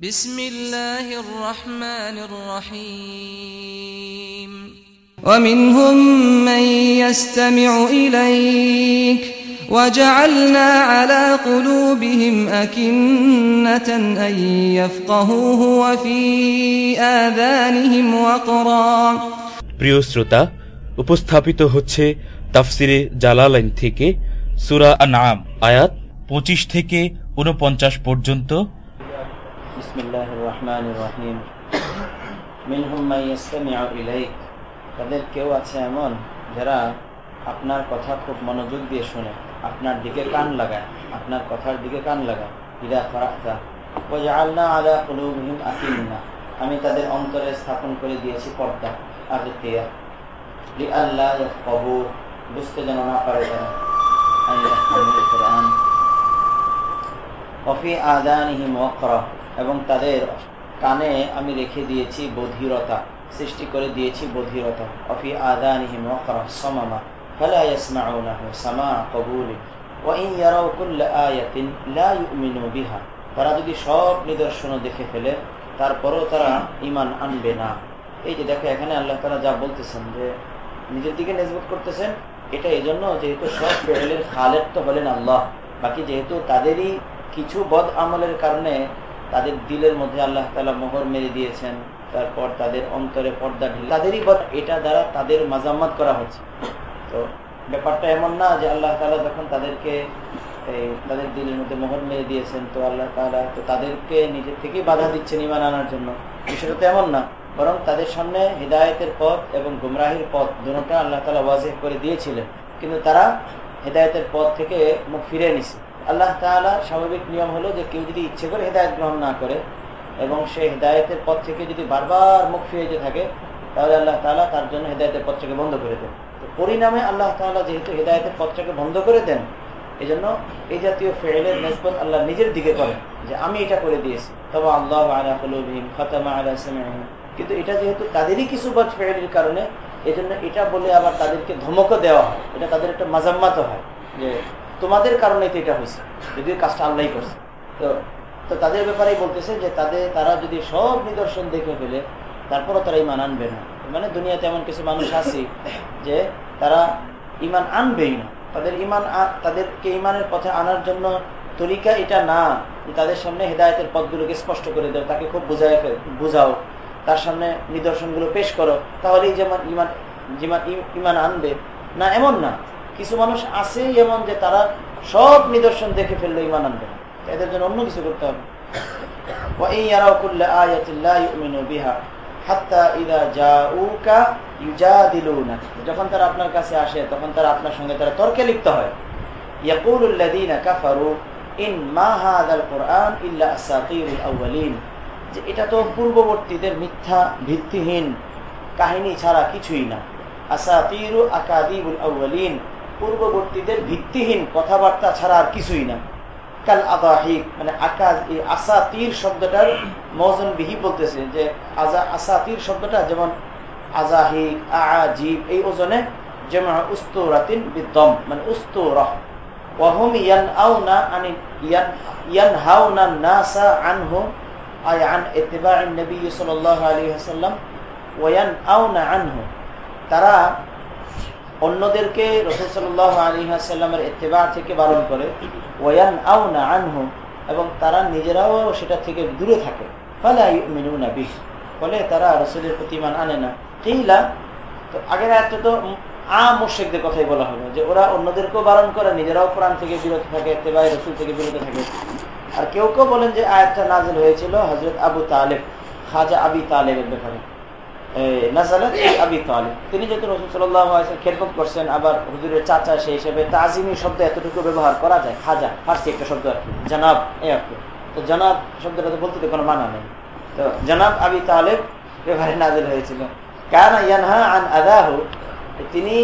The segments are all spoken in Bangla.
بسم الله الرحمن الرحيم ومنهم من يستمع إليك وجعلنا على قلوبهم أكنة أن يفقهوه وفي آذانهم وقرا প্রিয় শ্রোতা উপস্থাপিত হচ্ছে তাফসিরে জালালাইন থেকে সুরা আনাম আয়াত পঁচিশ থেকে উনপঞ্চাশ পর্যন্ত بسم الله الرحمن الرحيم মিনহুম মাই ইয়াসতামিউ ইলাইক তাদের কেউ আছে এমন যারা আপনার কথা খুব মনোযোগ দিয়ে শোনে আপনার দিকে কান লাগায় আপনার কথার দিকে কান লাগায় ইদা ফারাতা ওয়াজআলনা আলা কুলুবিহিম আকিন্না আমি তাদের অন্তরে স্থাপন করে দিয়েছি পর্দা আর তিয়া লিআল্লা ইয়াফকাহু বুঝতে যেন না পারে তারা আন ইয়াফকাহুল কুরআন অফি আদানিহিম ওয়াকরা এবং তাদের কানে আমি রেখে দিয়েছি বধিরতা, সৃষ্টি করে দিয়েছি বধিরতা। অফি আদানিহিম ওয়াকরা সামামা ইউমিনু তারা যদি সব নিদর্শন দেখে ফেলে, তারপরও তারা ঈমান আনবে না। এই যে দেখো, এখানে আল্লাহ তাআলা যা বলতেছেন যে, নিজের দিকে নেজবত করতেছেন, এটা এই জন্য যেহেতু সব ফেরেলের খালেক তো হলেন আল্লাহ, বাকি যেহেতু তাদেরই কিছু বদ আমলের কারণে তাদের দিলের মধ্যে আল্লাহ তালা মোহর মেরে দিয়েছেন, তারপর তাদের অন্তরে পর্দা ঢিল তাদেরই এটা দ্বারা তাদের মাজাম্মাত করা হচ্ছে। তো ব্যাপারটা এমন না যে আল্লাহ তালা যখন তাদেরকে এই তাদের দিলের মধ্যে মোহর মেরে দিয়েছেন, তো আল্লাহ তালা তো তাদেরকে নিজের থেকেই বাধা দিচ্ছেন ইমান আনার জন্য। বিষয়টা তো এমন না, বরং তাদের সামনে হৃদায়তের পথ এবং গুমরাহির পথ দুটা আল্লাহ তালা ওয়াজেহ করে দিয়েছিলেন। কিন্তু তারা হেদায়তের পথ থেকে মুখ ফিরে নিছে। আল্লাহ তালা স্বাভাবিক নিয়ম হলো যে কেউ যদি ইচ্ছে করে হেদায়ত গ্রহণ না করে এবং সে হেদায়তের পথ থেকে যদি বারবার মুখ ফিরে যেতে থাকে, তাহলে আল্লাহ তালা তার জন্য হেদায়তের পথটাকে বন্ধ করে দেন। তো পরিণামে আল্লাহ তালা যেহেতু হেদায়তের পথটাকে বন্ধ করে দেন এই জন্য এই জাতীয় ফেলের নেসবত আল্লাহ নিজের দিকে করেন যে, আমি এটা করে দিয়েছি। তবে আল্লাহ আলা কলুবিম খতামা আলা সামিহিম কিন্তু এটা যেহেতু তাদেরই কিছু বদ ফেলের কারণে এই জন্য এটা বলে আবার তাদেরকে ধমকও দেওয়া হয়। এটা তাদের একটা মাজাম্মাত হয় যে তোমাদের কারণে তো এটা হয়েছে, যদিও কাজটা আল্লাহ করছে। তো তো তাদের ব্যাপারেই বলতেছে যে তাদের তারা যদি সব নিদর্শন দেখে ফেলে, তারপরও তারা ইমান আনবে না। মানে দুনিয়াতে এমন কিছু মানুষ আছে যে তারা ইমান আনবেই না। তাদের ইমান তাদেরকে ইমানের পথে আনার জন্য তরিকা এটা না যে তাদের সামনে হেদায়তের পথগুলোকে স্পষ্ট করে দাও, তাকে খুব বুঝায় বুঝাও। তার সামনে নিদর্শনগুলো পেশ করো। তাহলেই যেমন ইমান ইমান আনবে। না, এমন না। কিছু মানুষ আছে এমন যে তারা সব নিদর্শন দেখে ফেললে ইমান আনবে এদের জন্য অন্য কিছু করতে হবে। যখন তারা আপনার কাছে আসে, তখন তারা আপনার সঙ্গে তারা তর্কে লিপ্ত হয়। যে এটা তো পূর্ববর্তীদের মিথ্যা, ভিত্তিহীন কাহিনী ছাড়া কিছুই না। আসাতিরু আকাদিবুল আউ্বালিন পূর্ববর্তীদের ভিত্তিহীন কথাবার্তা ছাড়া আর কিছুই না। কাল আদাহিক মানে আকাশ, এই আসাতির শব্দটার মৌজন বিহি বলতেছে যে, আজা, আসাতির শব্দটা যেমন আজাহিক আজিব এই ওজনে যেমন উস্তরাতিন বিদ্যম মানে উস্তরা। ওয়াহুম ইয়ান আউনা আনি, ইয়ান ইয়ান আনহু, আই আন ওয়াসাল্লাম ওয়ান আউনা আনহু। তারা অন্যদেরকে রসুল সাল্লাহ আলী আসাল্লামের এতেবা থেকে বারণ করে ওয়ান আউ না আনহু এবং তারা নিজেরাও সেটা থেকে দূরে থাকে। ফলে মেনু না বিষ ফলে তারা রসুলের প্রতিমান আনে না। কিলা, তো আগের আয়ত্ত তো আ মুর্শেকদের কথাই বলা হলো, যে ওরা অন্যদেরকেও বারণ করে, নিজেরাও কোরআন থেকে বিরত থাকে এতেবাই রসুল থেকে বিরত থাকে। আর কেউ কেউ বলেন যে আয়াতটা নাজল হয়েছিল হজরত আবু তালেব, খাজা আবি তালেবের ব্যাপারে। তিনি যেহেতু রসুল সাল্লাহ খেদমত করছেন, আবার হুজুরের চাচা সেই হিসেবে তাজিমি শব্দ এতটুকু ব্যবহার করা যায়। খাজা, ফার্সি একটা শব্দ আর কি। জানাব এ আর তো জানাব শব্দটা তো বলতে কোনো মানা নেই। তো জানাব আবি তালেব ব্যবহারে নাজিল হয়েছিল। কারণ ইয়ানহা আন আদাহু। তিনি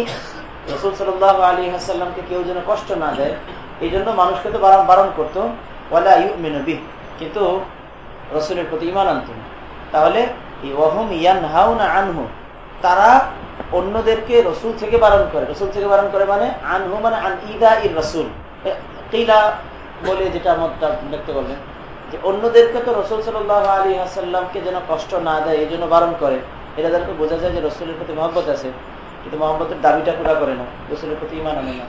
রসুল সাল্লাহ আলী হাসাল্লামকে কেউ যেন কষ্ট না দেয় এই জন্য মানুষকে তো বারণ বারণ করতো, ওয়ালা ইউ মেনবি কিন্তু রসুলের প্রতি ইমান আনত তাহলে আনহু। তারা অন্যদেরকে রসুল থেকে বারণ করে। রসুল থেকে বারণ করে মানে আনহু মানে আন ইদা ইর রসুল। কিলা বলে যেটা মতটা ব্যক্ত করলেন যে অন্যদেরকে তো রসুল সাল্লাহ আলী আসাল্লামকে যেন কষ্ট না দেয়, এই জন্য বারণ করে। এটা দ্বারা তো বোঝা যায় যে রসুলের প্রতি মহব্বত আছে। কিন্তু মহব্বতের দাবিটা পুরা করে না। রসুলের প্রতি ইমান আনে না।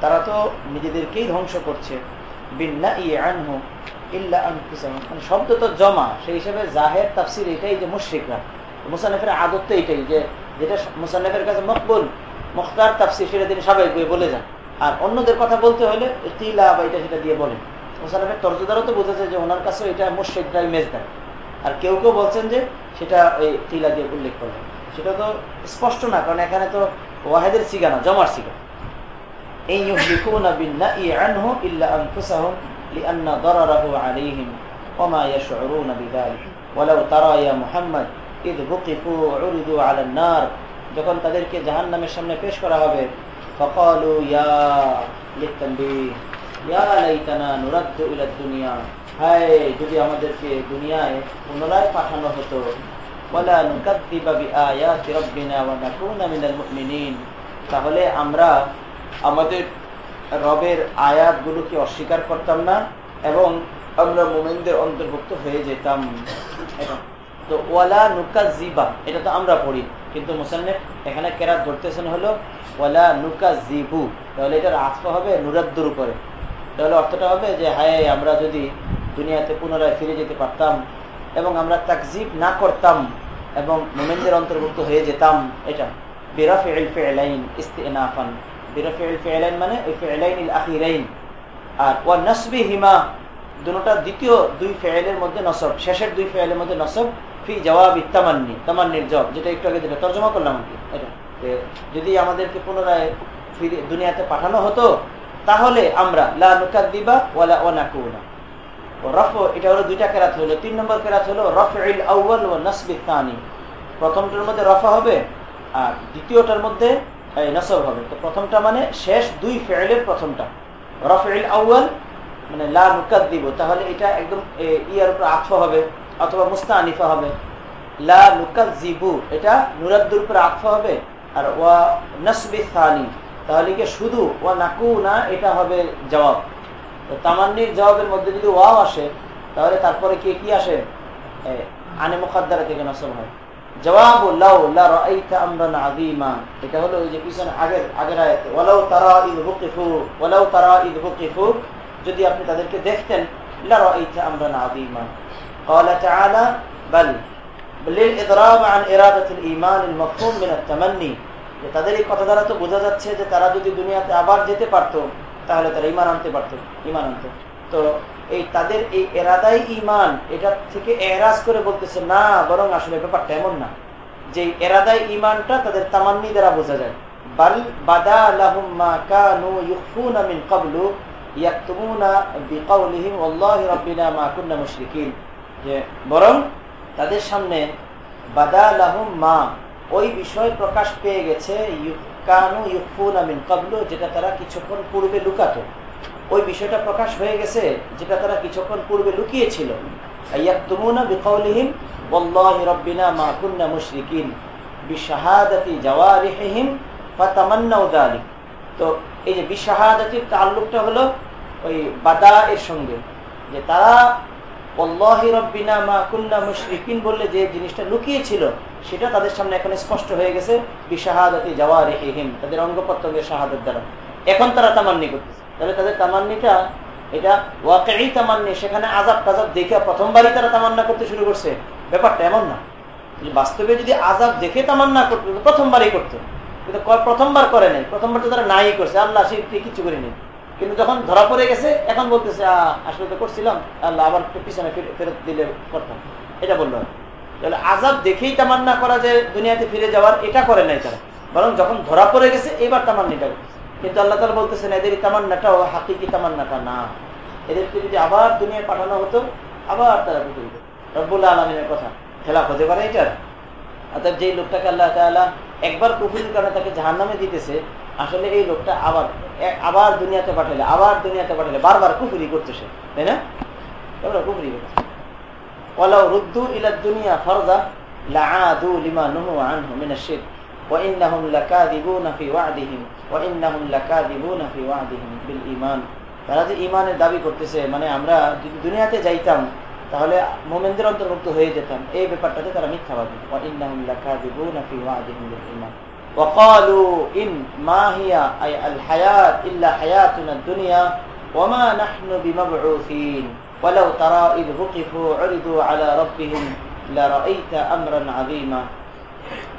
তারা তো নিজেদেরকেই ধ্বংস করছে। মানে শব্দ তো জমা, সেই হিসেবে জাহের তাফসির এটাই যে মুশ্রিকরা। মুসানফের আদত তো এটাই যে, যেটা মুসানফের কাছে মকবুল, মুখতার তাফসির, সেটা তিনি স্বাভাবিক বলে যান। আর অন্যদের কথা বলতে হলে তিলা বা এটা সেটা দিয়ে বলেন। মুসানফের তর্জদারও তো বোঝা যে ওনার কাছে এটা মুশ্রিকরাই মেজ দেয় আর কেউ কেউ বলছেন যে সেটা ওই তিলা দিয়ে উল্লেখ করবেন সেটা তো স্পষ্ট না, কারণ এখানে তো ওয়াহেদের সিগা জমার সিগা এই ইউহলিকুনা বিন্নাই আনহু ইল্লা আনফুসাহুম لأن ضرره عليهم وما يشعرون بذلك ولو ترى يا محمد إذ وقفوا عرضوا على النار যখন তাদেরকে জাহান্নামের সামনে পেশ করা হবে فقالوا يا للتنبيه يا ليتنا نرد إلى الدنيا হায় যদি আমাদেরকে দুনিয়ায় পুনরায় পাঠানো হতো ولا نكذب بآيات ربنا ونكون من المؤمنين তাহলে আমরা আমাদের রবের আয়াতগুলোকে অস্বীকার করতাম না এবং আমরা মোমেনদের অন্তর্ভুক্ত হয়ে যেতাম। তো ওয়ালা নুকা জিবা এটা তো আমরা পড়ি, কিন্তু মুসান্নেফ এখানে কেরাত ধরতেছেন হলো ওয়ালা নুকা জিবু তাহলে এটার আত্ম হবে নুরাদ্দুর উপরে। তাহলে অর্থটা হবে যে, হায়, আমরা যদি দুনিয়াতে পুনরায় ফিরে যেতে পারতাম এবং আমরা তাকজিব না করতাম এবং মোমেনদের অন্তর্ভুক্ত হয়ে যেতাম, এটা বেরফ মানে ওই আর ওয়া হিমা দ্বিতীয় দুই মধ্যে নসব, শেষের দুই মধ্যে নসব, ফি তামান্নি, তামান্নির জব, যেটা একটু আগে তর্জমা করলাম কি, এটা। যদি আমাদেরকে পুনরায় ফিরে দুনিয়াতে পাঠানো হতো, তাহলে আমরা লা রফ, এটা হলো দুইটা কেরাত হলো, তিন নম্বর কেরাত হলো রফ ও নসবি প্রথমটার মধ্যে রফা হবে, আর দ্বিতীয়টার মধ্যে নসব হবে। তো প্রথমটা মানে শেষ দুই ফেলের প্রথমটা। রফিল আউ্য়াল মানে লা নুকাত দিব তাহলে এটা একদম ইয়ার উপর আফ হবে অথবা মুস্তা আনিফা হবে। লা নুকাত জিবু এটা নুরাদ্দুর উপর আফ হবে আর ওয়া নসবি থানি তাহলে কি শুধু ওয়া নাকু না এটা হবে জবাব। তো তামান্নির জবাবের মধ্যে যদি ওয়াও আসে, তাহলে তারপরে কি কি আসে? আনে মুখাদ্দারা থেকে নসব হয়। জবাব এটা হলো ওই যে পিছনে আগের আগের আয়াতে ওয়ালাউ তারা ঈদ হুকিফু ওয়ালাউ তারা ঈদ হুকিফু যদি আপনি তাদেরকে দেখতেন লারাইতা আমরান আযীমা قال تعالى بل للإضراب عن إرادة الإيمان المفهوم من التمني তাদের এই কথা দ্বারা তো বোঝা যাচ্ছে যে তারা যদি দুনিয়াতে আবার যেতে পারতো তাহলে তারা ইমান আনতে পারতো ইমান আনতো তো এই তাদের এই এরাদাই ইমান এটা থেকে এরাজ করে বলতেছে, না, বরং আসলে ব্যাপারটা এমন না। যে এরাদাই ইমানটা তাদের তামান্নি দ্বারা বোঝা যায়। বাল বাদা কানু মা যে বরং তাদের সামনে বাদা মা ওই বিষয় প্রকাশ পেয়ে গেছে যেটা তারা কিছুক্ষণ পূর্বে লুকাতো। ওই বিষয়টা প্রকাশ হয়ে গেছে যেটা তারা কিছুক্ষণ পূর্বে লুকিয়েছিল। ওই এর সঙ্গে, যে মা বললে যে জিনিসটা লুকিয়েছিল, সেটা তাদের সামনে এখন স্পষ্ট হয়ে গেছে, বিশাহাদাতি জাওয়ারিহিম তাদের অঙ্গ প্রত্যঙ্গের শাহাদাত দ্বারা। এখন তারা তামান্নি করতেছে। তাহলে তাদের তামান্নিটা এটা ওয়াকাই তামান্নি, সেখানে আজাব টাজাব দেখে প্রথমবারই তারা তামান্না করতে শুরু করছে। ব্যাপারটা এমন না। বাস্তবে যদি আজাব দেখে তামান্না করতো প্রথমবারই করতো। কিন্তু প্রথমবার করে নাই। প্রথমবার তো তারা নাই করছে। আল্লাহ সে কিছু করিনি কিন্তু যখন ধরা পড়ে গেছে, এখন বলতেছে আসলে তো করছিলাম। আল্লাহ আবার পিছনে ফেরত দিলে করতাম। এটা বলল। তাহলে আজাব দেখেই তামান্না করা যে দুনিয়াতে ফিরে যাওয়ার। এটা করে নাই তারা। বরং যখন ধরা পড়ে গেছে, এবার তামান্নিটা করতেছে কিন্তু আল্লাহ তালা বলতেছেন, এদের তামান্নাটাও হাকিকি তামান্নাটা না। এদেরকে যদি আবার দুনিয়ায় পাঠানো হতো, আবার তারা পৃথিবীতে রব্বুল আলমিনের কথা। খেলা হতে পারে এটার। অর্থাৎ যেই লোকটাকে আল্লাহ তালা একবার কুফুরির কারণে তাকে জাহান নামে দিতেছে, আসলে এই লোকটা আবার আবার দুনিয়াতে পাঠালে আবার দুনিয়াতে পাঠালে বারবার কুফুরি করতে সে তাই না? এবার কুফুরি করতেছে। ওলাও রুদ্দু ইলা দুনিয়া ফরদা, লাআদু লিমা নুহু আনহু মিনাশ ওয়া ইন্নাহুম লাকাযিবুনা ফি ওয়া'দিহিম। وإنهم لكاذبون في وعدهم بالإيمان তারা যে ইমানের দাবি করতেছে মানে আমরা যদি দুনিয়াতে যাইতাম তাহলে মোমেনদের অন্তর্ভুক্ত হয়ে যেতাম এই ব্যাপারটাতে তারা মিথ্যাবাদী وإنهم لكاذبون في وعدهم بالإيمان وقالوا إن ما هي أي الحياة إلا حياتنا الدنيا وما نحن بمبعوثين ولو ترى إذ وقفوا عرضوا على ربهم لرأيت أمرا عظيما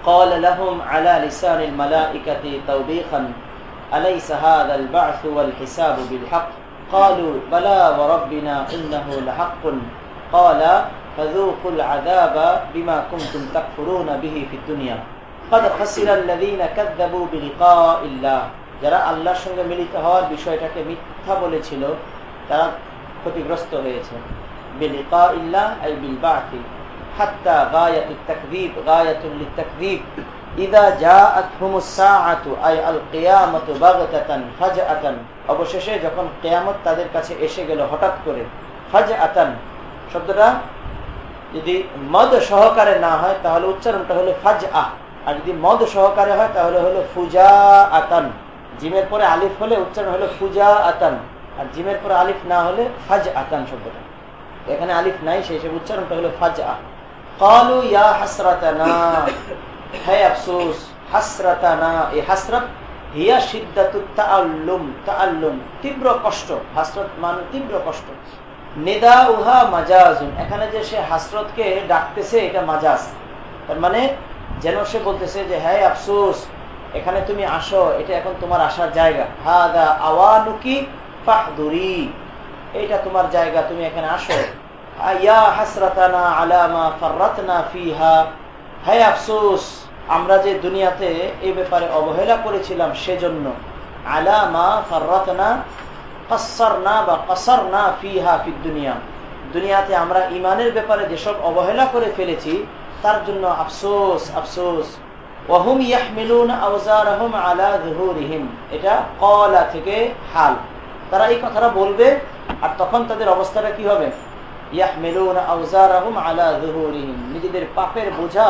قال لهم على لسان الملائكة توبيخا أليس هذا البعث والحساب بالحق قالوا بلى وربنا إنه لحق قال فذوقوا العذاب بما كنتم تكفرون به في الدنيا قد خسر الذين كذبوا بلقاء الله যারা আল্লাহর সঙ্গে মিলিত হওয়ার বিষয়টাকে মিথ্যা বলেছিল তারা ক্ষতিগ্রস্ত হয়েছে বিলিকা ইল্লাহ আই বিল বাতি অবশেষে যখন কিয়ামত তাদের কাছে এসে গেল হঠাৎ করে, ফাজআতান, শব্দটা যদি মদ সহকারে না হয়, তাহলে উচ্চারণটা হলো ফাজ ফাজআ। আর যদি মদ সহকারে হয়, তাহলে হলো ফুজা আতান জিমের পরে আলিফ হলে উচ্চারণ হলো ফুজা আতান আর জিমের পরে আলিফ না হলে ফাজ আতান শব্দটা। এখানে আলিফ নাই, সেই হিসেবে উচ্চারণটা হলো ফাজ আ কালু ইয়া হাসরাতানা হে আফসোস হাসরাতানা এই হাসরাত হিয়া সিদ্ধাতু তাআল্লুম তাআল্লুম তীব্র কষ্ট হাসরত মানে তীব্র কষ্ট. নেদা উহা মাজাজুন এখানে যে সে হাসরতকে ডাকতেছে, এটা মাজাজ তার মানে যেন সে বলতেছে যে হ্যাঁ আফসোস, এখানে তুমি আসো, এটা এখন তোমার আসার জায়গা। হা হাদা আওয়ানুকি ফাহদুরি। এটা তোমার জায়গা, তুমি এখানে আসো। আমরা যে দুনিয়াতে এই ব্যাপারে অবহেলা করেছিলাম সেজন্য। আলামা ফাররাতনা কাসারনা দুনিয়া। দুনিয়াতে আমরা ইমানের ব্যাপারে যেসব অবহেলা করে ফেলেছি, তার জন্য আফসোস আফসোস। ওয়াহুম ইয়াহমিলুন আওজারহুম আলা যুহুরিহিম। এটা কলা থেকে হাল। তারা এই কথাটা বলবে, আর তখন তাদের অবস্থাটা কি হবে? নিজেদের পাপের বোঝা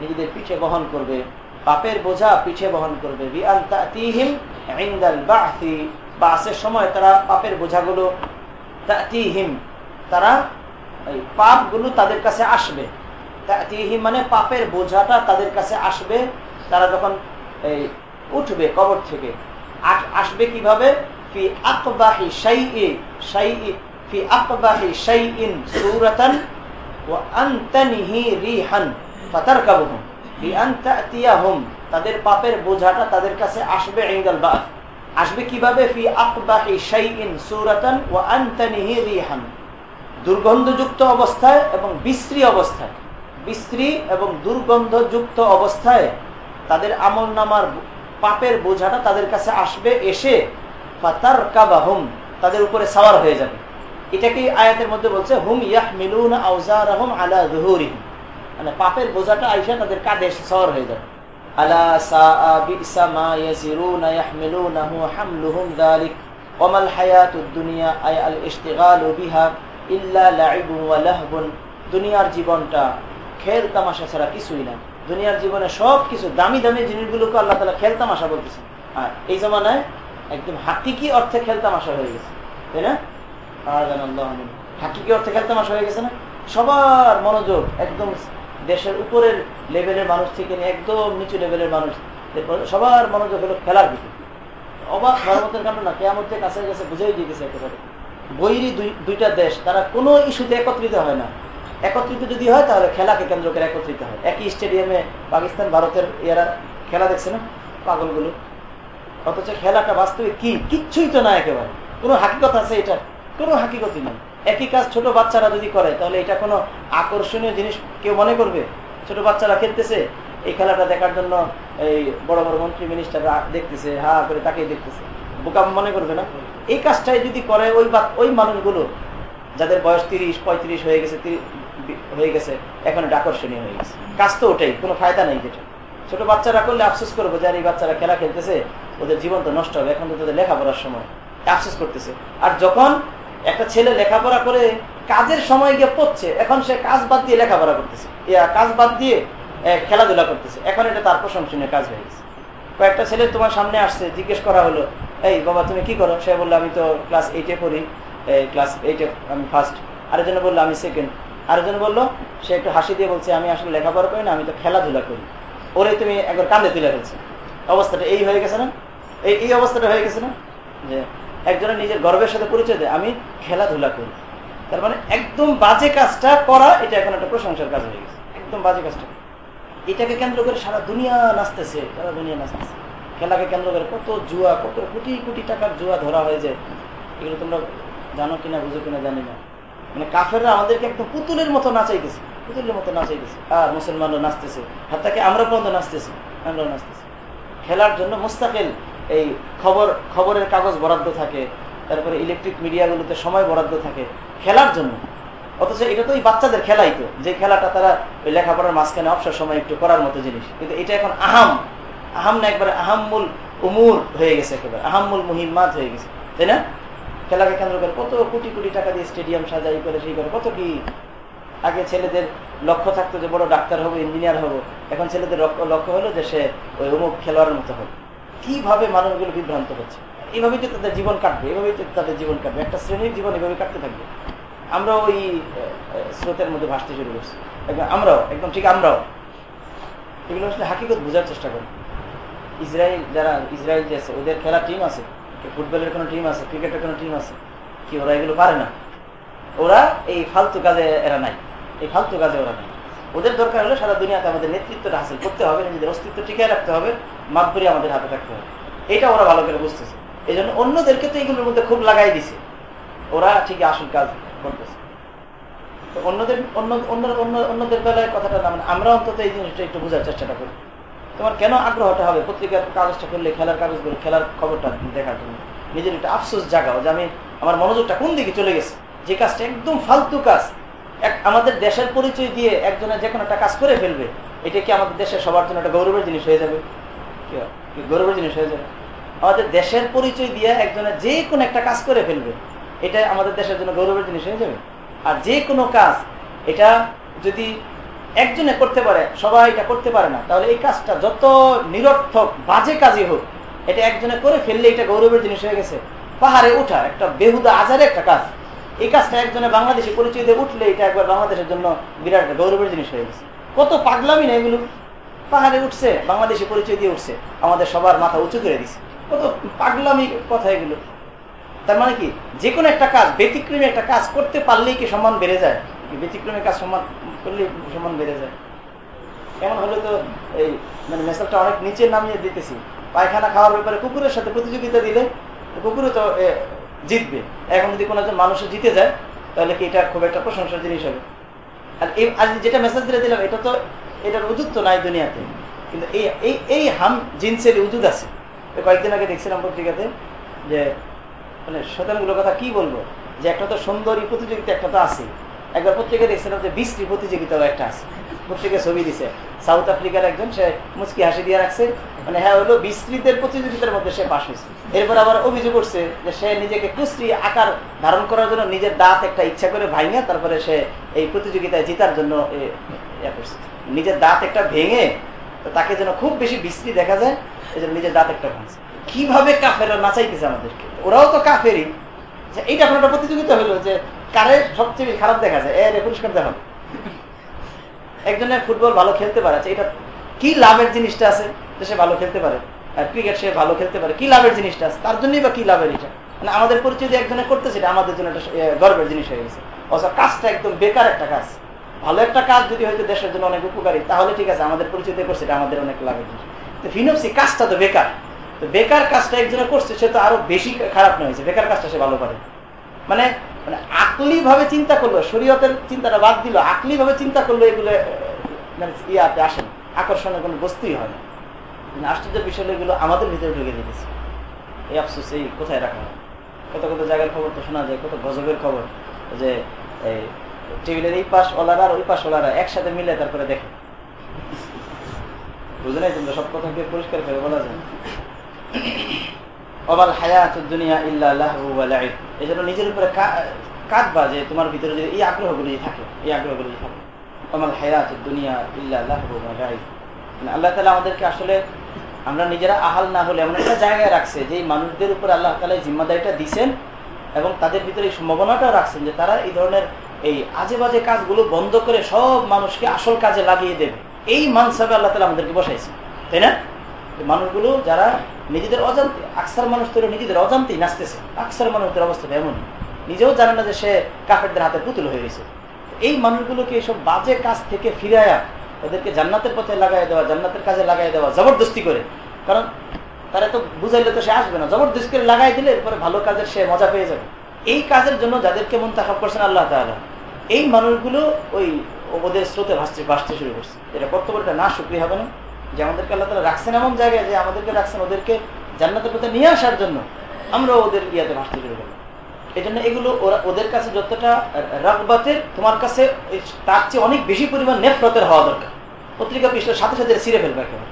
নিজেদের পিঠে বহন করবে। পাপের বোঝা পিঠে বহন করবে। বাসের সময় তারা পাপের বোঝাগুলো তাতিহিম, তারা এই পাপগুলো তাদের কাছে আসবে। তাতিহিম মানে পাপের বোঝাটা তাদের কাছে আসবে। তারা যখন এই উঠবে কবর থেকে আসবে কীভাবে? ফি আকবাহি শাইই শাইই আকবাহি শাইইন সূরাতান ওয়া আনতানিহি রিহান ফাতারকাবুহুম। বি আন তাতিয়াহুম। তাদের পাপের বোঝাটা তাদের কাছে আসবে ইনদাল বা'থ আসবে কীভাবে? ফি আকবাহি শাইইন সূরাতান ওয়া আনতানিহি রিহান। দুর্গন্ধযুক্ত অবস্থায় এবং বিশ্রী অবস্থায়। বিশ্রী এবং দুর্গন্ধযুক্ত অবস্থায় তাদের আমল নামার পাপের বোঝাটা তাদের কাছে আসবে, এসে ফাতার কাবাহুম তাদের উপরে সাওয়ার হয়ে যাবে। এটাকে আয়াতের মধ্যে বলছে, হুম ইয়াহ মিলুন আউজারহুম আলা মানে পাপের বোঝাটা আইসা তাদের কাঁধে সাওয়ার হয়ে লাহবুন দুনিয়ার জীবনটা খেল তামাশা ছাড়া কিছুই না দুনিয়ার জীবনে সব কিছু দামি দামি জিনিসগুলোকে আল্লাহ তালা খেল তামাশা বলতেছে আর এই জমানায় একদম হাকিকি অর্থে খেল তামাশা হয়ে গেছে। তাই না? হাকিকি অর্থে খেল তামাশা হয়ে গেছে না? সবার মনোযোগ একদম দেশের উপরের লেভেলের মানুষ থেকে নিয়ে একদম নিচু লেভেলের মানুষ। সবার মনোযোগ হলো খেলার দিকে। অবাক ভারতের কারণ না কেয়ামতের কাছে গেছে বুঝেই দিয়ে গেছে একেবারে। বৈরী দুইটা দেশ, তারা কোনো ইস্যুতে একত্রিত হয় না। একত্রিত যদি হয়, তাহলে খেলাকে কেন্দ্র করে একত্রিত হয়। একই স্টেডিয়ামে পাকিস্তান, ভারতের এরা খেলা দেখছে না? পাগলগুলো। অথচ খেলাটা বাস্তবে কি? কিচ্ছুই তো না একেবারে। কোনো হাকিকত আছে এটা কোনো হাকিকতই নেই। একই কাজ ছোট বাচ্চারা যদি করে, তাহলে এটা কোনো আকর্ষণীয় জিনিস কেউ মনে করবে? ছোট বাচ্চারা খেলতেছে, এই খেলাটা দেখার জন্য এই বড় বড় মন্ত্রী মিনিস্টাররা দেখতেছে, হা করে তাকেই দেখতেছে। বোকাম মনে করবে না? এই কাজটাই যদি করে, ওই ওই মানুষগুলো, যাদের বয়স তিরিশ, পঁয়ত্রিশ হয়ে গেছে হয়ে গেছে, এখন এটা আকর্ষণীয় হয়ে গেছে। কাজ তো ওটাই, কোনো ফায়দা নেই যেটা। ছোট বাচ্চারা করলে আফসোস করব যে, আর, এই বাচ্চারা খেলা খেলতেছে, ওদের জীবন তো নষ্ট হবে, এখন তো তাদের লেখাপড়ার সময়। আফসোস করতেছে। আর যখন একটা ছেলে লেখাপড়া করে কাজের সময় গিয়ে পড়ছে, এখন সে কাজ বাদ দিয়ে লেখাপড়া করতেছে। কাজ বাদ দিয়ে খেলাধুলা করতেছে। এখন এটা তার প্রশংসনীয় কাজ হয়ে গেছে। কয়েকটা ছেলে তোমার সামনে আসছে, জিজ্ঞেস করা হলো, এই বাবা, তুমি কি করো? সে বলল, আমি তো ক্লাস এইটে পড়ি। ক্লাস এইটে আমি ফার্স্ট আরেকজন বলল, আমি সেকেন্ড আরেকজন বলল, সে একটু হাসি দিয়ে বলছে, আমি আসলে লেখাপড়া করি না, আমি তো খেলাধুলা করি। ওরে তুমি একবার কান্দে তুলে ফেলছো। অবস্থাটা এই হয়ে গেছে না? এই অবস্থাটা হয়ে গেছে না? যে একজনের নিজের গর্বের সাথে পরিচয় দেয়, আমি খেলাধুলা করি। তার মানে একদম বাজে কাজটা করা, এটা এখন একটা প্রশংসার কাজ হয়ে গেছে। একদম বাজে কাজটা। এটাকে কেন্দ্র করে সারা দুনিয়া নাচতেছে, সারা দুনিয়া নাচতেছে। খেলাকে কেন্দ্র করে কত জুয়া, কত কোটি কোটি টাকার জুয়া ধরা হয়ে যায়। এগুলো তোমরা জানো কিনা, বুঝো কিনা, জানি না। মানে কাফেররা আমাদেরকে একদম পুতুলের মতো নাচাইতেছে, পুতুলের মতো নাচাইতেছে। আর মুসলমানরা নাচতেছে হাত্তাকে আমরা পর্যন্ত নাচতেছি, আমরাও নাচতেছি। খেলার জন্য মুস্তাকিল। এই খবর, খবরের কাগজ বরাদ্দ থাকে, তারপরে ইলেকট্রিক মিডিয়াগুলোতে সময় বরাদ্দ থাকে, খেলার জন্য। অথচ এটা তো ওই বাচ্চাদের খেলাই তো, যে খেলাটা তারা ওই লেখাপড়ার মাঝখানে অবসর সময় একটু করার মতো জিনিস। কিন্তু এটা এখন আহাম। আহাম না একবারে আহাম্মুল উমুর হয়ে গেছে একেবারে, আহাম্মুল মুহিম্মাত হয়ে গেছে। তাই না? খেলাকে কেন্দ্র করে কত কোটি কোটি টাকা দিয়ে স্টেডিয়াম সাজাই করে, সেই করে কত কি? আগে ছেলেদের লক্ষ্য থাকতো যে বড় ডাক্তার হব, ইঞ্জিনিয়ার হব, এখন ছেলেদের লক্ষ্য লক্ষ্য হলো যে সে ওই অমুক খেলোয়াড়ের মতো হবে কীভাবে মানুষগুলো বিভ্রান্ত হচ্ছে? এইভাবেই তো তাদের জীবন কাটবে, এভাবেই তো তাদের জীবন কাটবে। একটা শ্রেণির জীবন এভাবে কাটতে থাকবে। আমরা ওই স্রোতের মধ্যে ভাসতে শুরু করছি। আমরাও, একদম ঠিক আমরাও। এগুলো আসলে হাকিকত বোঝার চেষ্টা করি। ইসরায়েল যারা, ইসরায়েল যে আছে, ওদের খেলার টিম আছে ফুটবলের কোনো টিম আছে, ক্রিকেটের কোনো টিম আছে, কি ওরা এগুলো পারে না? ওরা এই ফালতু কাজে এরা নাই। এই ফালতু কাজে ওরা নাই। ওদের দরকার হলে সারা দুনিয়াতে আমাদের নেতৃত্বটা হাসিল করতে হবে, নিজেদের অস্তিত্ব টিকিয়ে রাখতে হবে মাপগুরি আমাদের হাতে রাখতে হবে। এটা ওরা ভালো করে বুঝতেছে। এই জন্য অন্যদেরকে তো এইগুলোর মধ্যে খুব লাগাই দিছে। ওরা ঠিকই আসল কাজ করতেছে। তো অন্যদের, অন্য অন্য অন্য, অন্যদের বেলায় কথাটা না মানে আমরা অন্তত এই জিনিসটা একটু বোঝার চেষ্টাটা করি। তোমার কেন আগ্রহটা হবে? পত্রিকার কাগজটা করলে খেলার কাগজগুলো, খেলার খবরটা দেখার জন্য। নিজের একটা আফসোস জাগাও যে আমি, আমার মনোযোগটা কোন দিকে চলে গেছে? যে কাজটা একদম ফালতু কাজ। এক আমাদের দেশের পরিচয় দিয়ে একজনের যে কোনো একটা কাজ করে ফেলবে, এটা কি আমাদের দেশের সবার জন্য একটা গৌরবের জিনিস হয়ে যাবে? গৌরবের জিনিস হয়ে যাবে? আমাদের দেশের পরিচয় দিয়ে একজনের যে কোনো একটা কাজ করে ফেলবে, এটা আমাদের দেশের জন্য গৌরবের জিনিস হয়ে যাবে? আর যে কোনো কাজ, এটা যদি একজনে করতে পারে, সবাই এটা করতে পারে না, তাহলে এই কাজটা যত নিরর্থক, বাজে কাজই হোক, এটা একজনে করে ফেললে এটা গৌরবের জিনিস হয়ে গেছে। পাহাড়ে ওঠা একটা বেহুদা, আজারে একটা কাজ। এই কাজটা একজনে বাংলাদেশে পরিচয় দিয়ে উঠলে এটা একবার বাংলাদেশের জন্য বিরাট গৌরবের জিনিস হয়ে গেছে। কত পাগলামি না এগুলো? পাহাড়ে উঠছে, বাংলাদেশে পরিচয় দিয়ে উঠছে, আমাদের সবার মাথা উঁচু করে দিছে। কত পাগলামি কথা এগুলো। তার মানে কি? যে কোনো একটা কাজ, ব্যতিক্রমী একটা কাজ করতে পারলেই কি সম্মান বেড়ে যায়? ব্যতিক্রমী কাজ সম্মান করলে সম্মান বেড়ে যায়। এমন হলে তো এই মানে মেসালটা অনেক নিচে নামিয়ে দিতেছি। পায়খানা খাওয়ার ব্যাপারে কুকুরের সাথে প্রতিযোগিতা দিলে, কুকুরও তো জিতবে। এখন যদি কোনো একজন মানুষ জিতে যায়, তাহলে কি এটা খুব একটা প্রশংসার জিনিস হবে? আর এই আজ যেটা মেসেজ দিয়ে দিলাম, এটা তো এটার উজুদ তো নাই দুনিয়াতে। কিন্তু এই এই এই হাম জিন্সের উজুদ আছে। কয়েকদিন আগে দেখছিলাম পত্রিকাতে যে মানে শতানগুলোর কথা কি বলব? যে একটা তো সুন্দরী প্রতিযোগিতা একটা তো আছে। একবার পত্রিকা দেখছিলাম যে বিশ্রী প্রতিযোগিতাও একটা আছে। পত্রিকা ছবি দিছে। সাউথ আফ্রিকার একজন, সে মুচকি হাসি দিয়ে রাখছে। মানে হ্যাঁ হলো বিশ্রীদের প্রতিযোগিতার মধ্যে সে পাশ হয়েছে। এরপর আবার অভিযোগ করছে যে সে নিজেকে কুশ্রী আকার ধারণ করার জন্য নিজের দাঁত একটা ইচ্ছা করে ভাঙে তারপরে সে এই প্রতিযোগিতায় জেতার জন্য নিজের দাঁত একটা ভেঙে তাকে যেন খুব বেশি বিশ্রী দেখা যায় এই জন্য নিজের দাঁত একটা ভাঙছে। কীভাবে কাফেরা নাচাইতেছে আমাদেরকে? ওরাও তো কাফেরই। যে এইটা এখন একটা প্রতিযোগিতা হলো যে কারে সবচেয়ে খারাপ দেখা যায়? এর পুরস্কার হবে। একজনের ফুটবল ভালো খেলতে পারে আচ্ছা, এটা কি লাভের জিনিসটা আছে? যে সে ভালো খেলতে পারে ক্রিকেট সে ভালো খেলতে পারে। কি লাভের জিনিসটা তার জন্যই বা কি লাভের এটা? মানে আমাদের পরিচয় একজনে করতেছে এটা আমাদের জন্য একটা গর্বের জিনিস হয়ে গেছে। অথচ কাজটা একদম বেকার একটা কাজ। ভালো একটা কাজ যদি হয়তো দেশের জন্য অনেক উপকারী, তাহলে ঠিক আছে, আমাদের পরিচয় করছে, এটা আমাদের অনেক লাভের জিনিস। তো ফিনপসি, কাজটা তো বেকার। তো বেকার কাজটা একজনে করছে, সে তো আরও বেশি খারাপ না হয়েছে। বেকার কাজটা সে ভালো পারে। মানে মানে আকলি ভাবে চিন্তা করল, শরীয়তের চিন্তাটা বাদ দিল আকলি ভাবে চিন্তা করল, এগুলো মানে ইয়াতে আসে। আকর্ষণের কোনো বস্তুই হয় না। আশ্চর্যের বিষয় এগুলো আমাদের ভিতরে ঢুকে দিতেছে এই আফসোস, এই কোথায় রাখা হয়? কত কত জায়গার খবর তো শোনা যায়, কত গজবের খবর যে, এই টেবিলের এই পাশ ওলারা আর ওই পাশ ওলারা একসাথে মিলে তারপরে দেখে। বুঝে নাই তোমরা সব কথাকে পরিষ্কার করে বলা যায়। অবাল হায়াত দুনিয়া ইল্লাহ এই জন্য নিজের উপরে কাঁদবা যে তোমার ভিতরে যদি এই আগ্রহগুলো থাকে, এই আগ্রহগুলো থাকে আমার হায়াত দুনিয়া ইল্লা মানে আল্লাহ তালা আমাদেরকে আসলে আমরা নিজেরা আহাল না হলে এমন একটা জায়গায় রাখছে যে মানুষদের উপর আল্লাহ তালা জিম্মাদারিটা দিছেন এবং তাদের ভিতরে এই সম্ভাবনাটাও রাখছেন যে তারা এই ধরনের এই আজে বাজে কাজগুলো বন্ধ করে সব মানুষকে আসল কাজে লাগিয়ে দেবে। এই মানসাবে আল্লাহ তালা আমাদেরকে বসাইছে। তাই না? মানুষগুলো যারা নিজেদের অজান্তে, আকসার মানুষ তো নিজেদের অজান্তেই নাচতেছে। আকসার মানুষদের অবস্থাটা এমনই। নিজেও জানে না যে সে কাফেরদের হাতে পুতুল হয়ে গেছে। এই মানুষগুলোকে এইসব বাজে কাজ থেকে ফিরাইয়া ওদেরকে জান্নাতের পথে লাগাই দেওয়া, জান্নাতের কাজে লাগাই দেওয়া, জবরদস্তি করে। কারণ তারা তো বুঝাইলে তো সে আসবে না। জবরদস্তি করে লাগাই দিলে এরপরে ভালো কাজের সে মজা পেয়ে যাবে। এই কাজের জন্য যাদেরকে মন তাকাব করছেন আল্লাহ তালা এই মানুষগুলো ওই ওদের স্রোতে ভাসতে ভাসতে শুরু করছে। এটা কর্তব্যটা না সুক্রিয় হবে না। যে আমাদেরকে আল্লাহ তালা রাখছেন এমন জায়গায় যে আমাদেরকে রাখছেন, ওদেরকে জান্নাতের পথে নিয়ে আসার জন্য আমরা ওদের ইয়াতে ভাসতে শুরু করলাম এই জন্য এগুলো ওরা ওদের কাছে যতটা রাগবাতের, তোমার কাছে তার চেয়ে অনেক বেশি পরিমাণ নেফরতের হওয়া দরকার। পত্রিকা পৃষ্ঠের সাথে সাথে ছিঁড়ে ফেলবে একেবারে।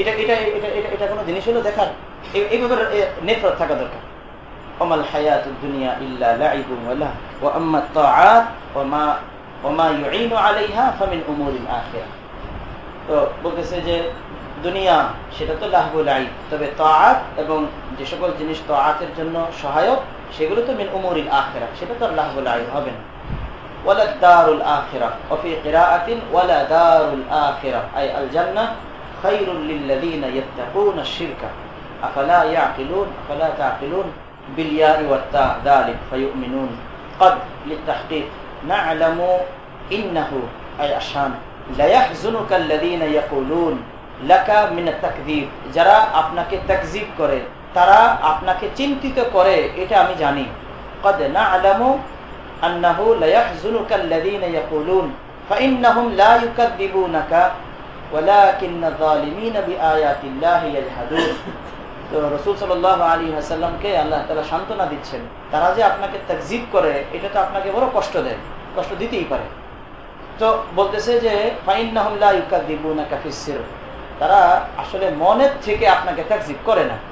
এটা এটা এটা এটা এটা কোনো জিনিস হলো দেখার? এই ব্যাপারে নেফরত থাকা দরকার। অমাল হায়াত দুনিয়া ইল্লা লাইবু ওয়ালা ওয়া আম্মা তাআত, ওয়া মা ওয়া মা ইউঈনু আলাইহা ফামিন উমুরিল আখিরাহ। তো বলতেছে যে দুনিয়া, সেটা তো লাহবুল আই তবে তাআত এবং যে সকল জিনিস তাআতের জন্য সহায়ক সেগুলো তো মিন উমুরিল আখিরাহ সেটা তো লাহবুল আই হবে না ولا الدار الآخرة وفي قراءة ولا دار الآخرة أي الجنة خير للذين يتقون الشرك أفلا يعقلون أفلا تعقلون بالياء والتاء ذلك فيؤمنون قد للتحقيق نعلم إنه أي أشان لا يحزنك الذين يقولون لك من التكذيب যারা আপনাকে তাকযীব করে তারা আপনাকে চিন্তিত করে, এটা আমি জানি। আল্লাহ সান্ত্বনা দিচ্ছেন। তারা যে আপনাকে তাকজিব করে, এটা তো আপনাকে বড় কষ্ট দেয়, কষ্ট দিতেই পারে। তো বলতেছে যে তারা আসলে মনের থেকে আপনাকে তাকজিব করে না।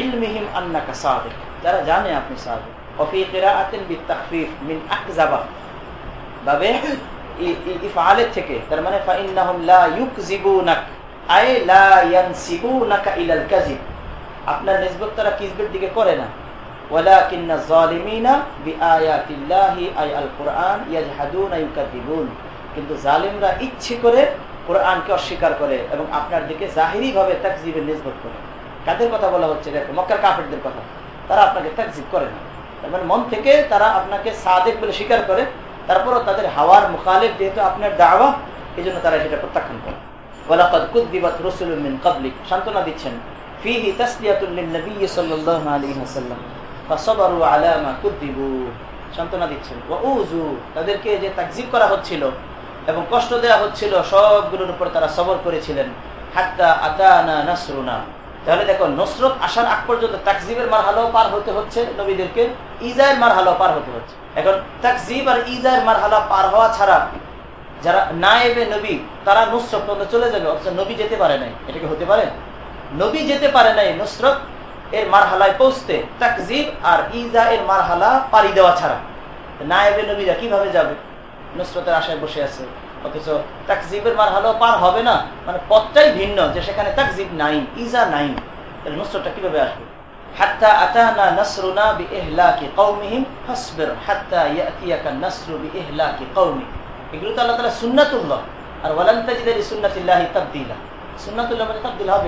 ইলমিহিম আন্নাকা সাদেক যারা জানে আপনি সাদেক وفي قراءة بالتخفيف من أكذب ভাবে ইফআলের থেকে তার মানে ফাইন্নাহুম লা ইউকযিবুনাক আই লা ইয়ানসিবুনাকা ইলাল কাযিব আপনার নিসবত তারা কিজবের দিকে করে না ওয়ালাকিন্না যালিমিনা বিআয়াতিল্লাহি আই আল কুরআন ইয়াজহাদুনা ইউকাযিবুন কিন্তু জালিমরা ইচ্ছে করে কোরআনকে অস্বীকার করে এবং আপনার দিকে জাহিরি ভাবে তাকজিবের নিসবত করে কাদের কথা বলা হচ্ছে? দেখো, মক্কার কাফেরদের কথা। তারা আপনাকে তাকজিব করে না। তার মানে মন থেকে তারা আপনাকে সাদেক বলে স্বীকার করে। তারপরও তাদের হাওয়ার মুখালেফ যেহেতু আপনার দাওয়া এই জন্য তারা সেটা প্রত্যাখ্যান করে। কুদ্দিবু। সান্তনা দিচ্ছেন। তাদেরকে যে করা হচ্ছিল এবং কষ্ট দেওয়া হচ্ছিল, সবগুলোর উপর তারা সবর করেছিলেন। হাত্তা আতানা নাসরুনা। তাহলে দেখো, নসরত আসার আগ পর্যন্ত তাকজিবের মার হালাও পার হতে হচ্ছে, নবীদেরকে ইজায়ের মার হালাও পার হতে হচ্ছে। এখন তাকজিব আর ইজায়ের মার হালা পার হওয়া ছাড়া যারা নায়েবে নবী, তারা নুসরত পর্যন্ত চলে যাবে, অথচ নবী যেতে পারে নাই। এটা কি হতে পারে? নবী যেতে পারে নাই, নুসরত এর মার হালায় পৌঁছতে তাকজিব আর ইজা এর মার হালা পাড়ি দেওয়া ছাড়া। নায়েবে নবীরা কীভাবে যাবে? নুসরতের আশায় বসে আছে। অথচ তাকজিবের মার হালো পার হবে না। মানে পথটাই ভিন্ন যে সেখানে তাকজিব নাই, ইজা নাই। তাহলে নুসরতটা কীভাবে আসবে? এগুলো তো আর মানে